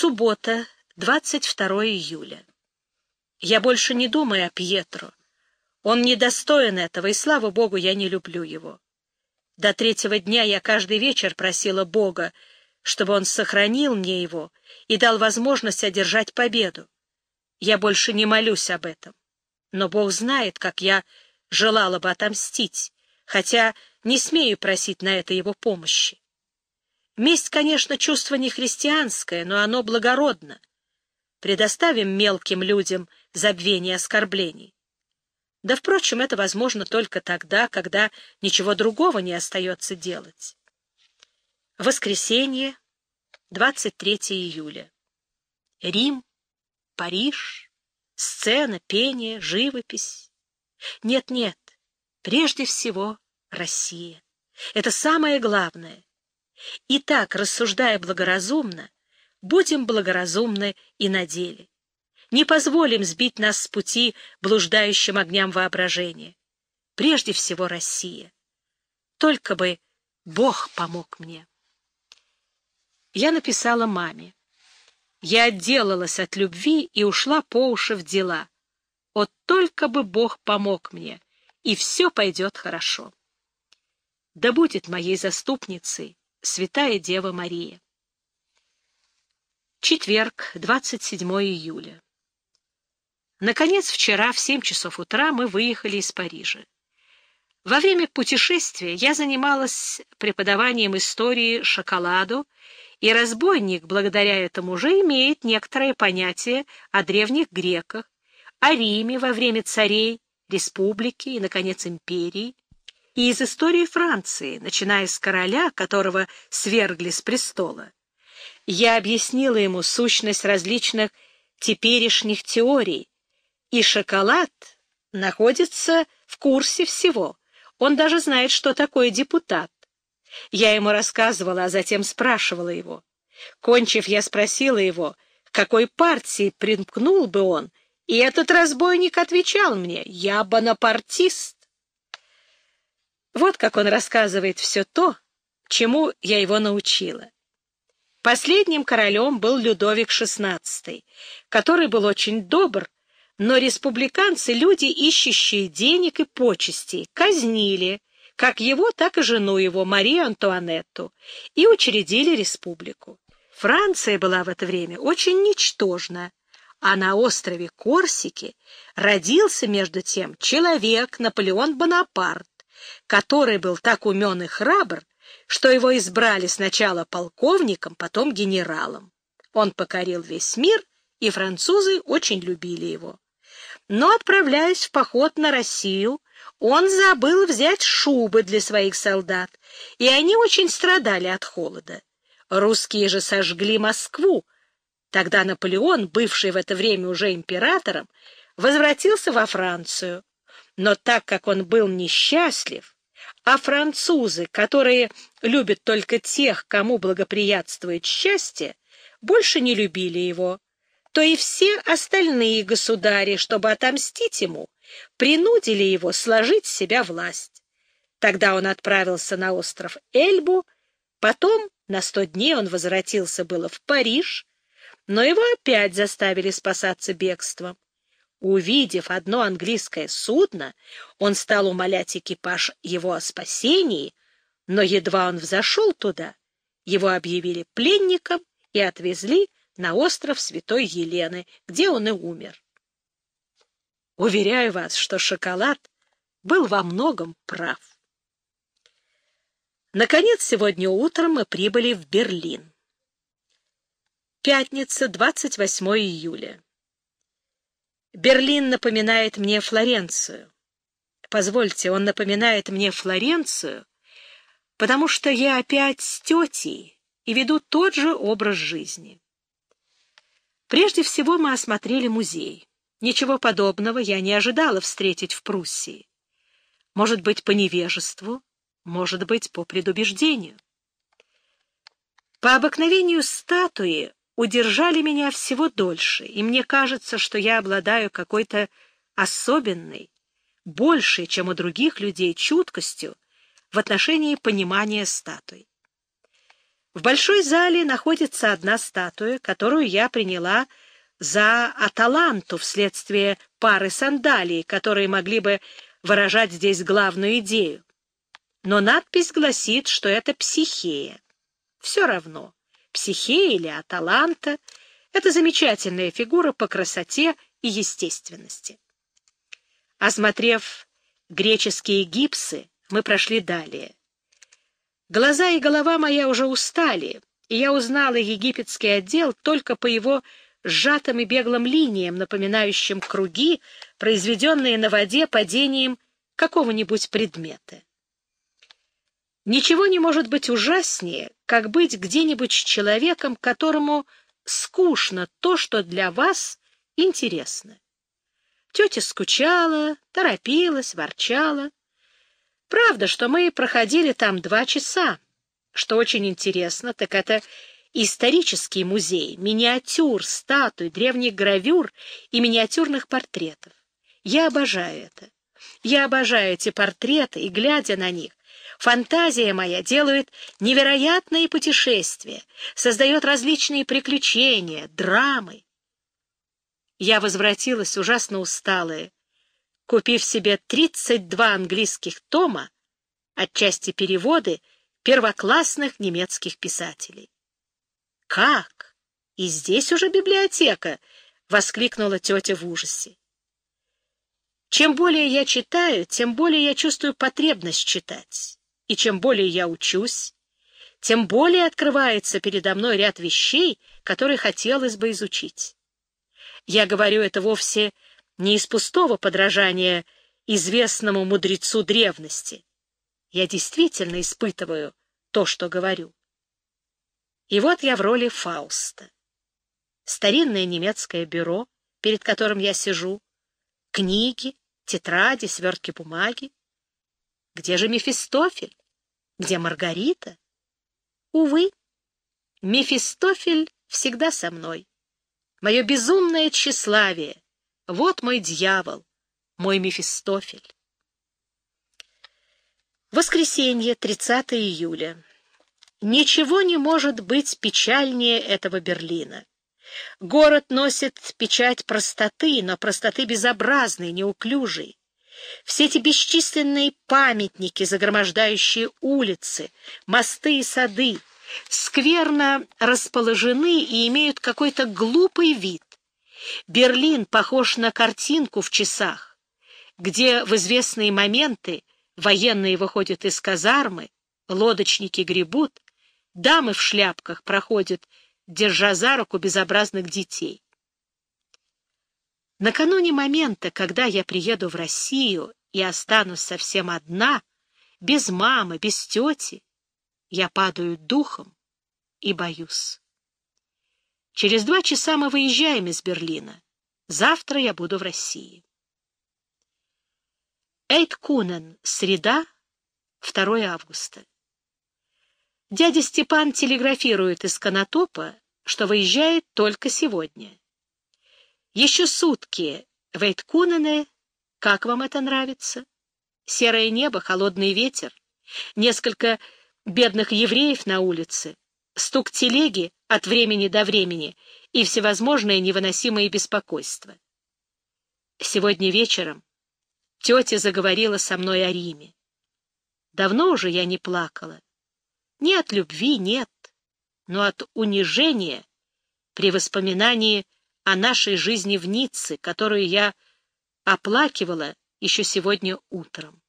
Суббота, 22 июля. Я больше не думаю о Пьетро. Он недостоин этого, и, слава Богу, я не люблю его. До третьего дня я каждый вечер просила Бога, чтобы он сохранил мне его и дал возможность одержать победу. Я больше не молюсь об этом. Но Бог знает, как я желала бы отомстить, хотя не смею просить на это его помощи. Месть, конечно, чувство не христианское, но оно благородно. Предоставим мелким людям забвение оскорблений. Да, впрочем, это возможно только тогда, когда ничего другого не остается делать. Воскресенье, 23 июля. Рим, Париж, сцена, пение, живопись. Нет-нет, прежде всего Россия. Это самое главное. И так, рассуждая благоразумно, будем благоразумны и на деле. Не позволим сбить нас с пути блуждающим огням воображения. Прежде всего Россия. Только бы Бог помог мне. Я написала маме. Я отделалась от любви и ушла по уши в дела. Вот только бы Бог помог мне, и все пойдет хорошо. Да будет моей заступницей Святая Дева Мария. Четверг, 27 июля. Наконец, вчера в 7 часов утра мы выехали из Парижа. Во время путешествия я занималась преподаванием истории шоколаду, и разбойник, благодаря этому уже имеет некоторое понятие о древних греках, о Риме во время царей, республики и, наконец, империи, и из истории Франции, начиная с короля, которого свергли с престола. Я объяснила ему сущность различных теперешних теорий, и шоколад находится в курсе всего. Он даже знает, что такое депутат. Я ему рассказывала, а затем спрашивала его. Кончив, я спросила его, к какой партии примкнул бы он, и этот разбойник отвечал мне, я бонапартист. Вот как он рассказывает все то, чему я его научила. Последним королем был Людовик XVI, который был очень добр, но республиканцы, люди, ищущие денег и почестей, казнили как его, так и жену его, Марию Антуанетту, и учредили республику. Франция была в это время очень ничтожна, а на острове Корсики родился, между тем, человек Наполеон Бонапарт, который был так умен и храбр, что его избрали сначала полковником, потом генералом. Он покорил весь мир, и французы очень любили его. Но, отправляясь в поход на Россию, он забыл взять шубы для своих солдат, и они очень страдали от холода. Русские же сожгли Москву. Тогда Наполеон, бывший в это время уже императором, возвратился во Францию. Но так как он был несчастлив, а французы, которые любят только тех, кому благоприятствует счастье, больше не любили его, то и все остальные государи, чтобы отомстить ему, принудили его сложить с себя власть. Тогда он отправился на остров Эльбу, потом на сто дней он возвратился было в Париж, но его опять заставили спасаться бегством. Увидев одно английское судно, он стал умолять экипаж его о спасении, но едва он взошел туда, его объявили пленником и отвезли на остров Святой Елены, где он и умер. Уверяю вас, что шоколад был во многом прав. Наконец, сегодня утром мы прибыли в Берлин. Пятница, 28 июля. Берлин напоминает мне Флоренцию. Позвольте, он напоминает мне Флоренцию, потому что я опять с тетей и веду тот же образ жизни. Прежде всего мы осмотрели музей. Ничего подобного я не ожидала встретить в Пруссии. Может быть, по невежеству, может быть, по предубеждению. По обыкновению статуи удержали меня всего дольше, и мне кажется, что я обладаю какой-то особенной, большей, чем у других людей, чуткостью в отношении понимания статуй. В большой зале находится одна статуя, которую я приняла за Аталанту вследствие пары сандалий, которые могли бы выражать здесь главную идею. Но надпись гласит, что это психея. Все равно, психея или Аталанта — это замечательная фигура по красоте и естественности. Осмотрев греческие гипсы, мы прошли далее. Глаза и голова моя уже устали, и я узнала египетский отдел только по его сжатым и беглым линиям, напоминающим круги, произведенные на воде падением какого-нибудь предмета. Ничего не может быть ужаснее, как быть где-нибудь с человеком, которому скучно то, что для вас интересно. Тетя скучала, торопилась, ворчала. Правда, что мы проходили там два часа. Что очень интересно, так это исторический музей, миниатюр, статуй, древних гравюр и миниатюрных портретов. Я обожаю это. Я обожаю эти портреты, и, глядя на них, фантазия моя делает невероятные путешествия, создает различные приключения, драмы. Я возвратилась ужасно усталая, купив себе 32 английских тома, отчасти переводы первоклассных немецких писателей. «Как? И здесь уже библиотека!» — воскликнула тетя в ужасе. Чем более я читаю, тем более я чувствую потребность читать. И чем более я учусь, тем более открывается передо мной ряд вещей, которые хотелось бы изучить. Я говорю это вовсе не из пустого подражания известному мудрецу древности. Я действительно испытываю то, что говорю. И вот я в роли Фауста. Старинное немецкое бюро, перед которым я сижу, книги, тетради, свертки бумаги. Где же Мефистофель? Где Маргарита? Увы, Мефистофель всегда со мной. Мое безумное тщеславие. Вот мой дьявол, мой Мефистофель. Воскресенье, 30 июля. Ничего не может быть печальнее этого Берлина. Город носит печать простоты, но простоты безобразной, неуклюжей. Все эти бесчисленные памятники, загромождающие улицы, мосты и сады, скверно расположены и имеют какой-то глупый вид. Берлин похож на картинку в часах, где в известные моменты военные выходят из казармы, лодочники гребут, Дамы в шляпках проходят, держа за руку безобразных детей. Накануне момента, когда я приеду в Россию и останусь совсем одна, без мамы, без тети, я падаю духом и боюсь. Через два часа мы выезжаем из Берлина. Завтра я буду в России. Эйт Кунен, среда, 2 августа. Дядя Степан телеграфирует из Конотопа, что выезжает только сегодня. Еще сутки в Эйткунене. Как вам это нравится? Серое небо, холодный ветер, несколько бедных евреев на улице, стук телеги от времени до времени и всевозможное невыносимое беспокойство. Сегодня вечером тетя заговорила со мной о Риме. Давно уже я не плакала. Не от любви, нет, но от унижения при воспоминании о нашей жизни в Ницце, которую я оплакивала еще сегодня утром.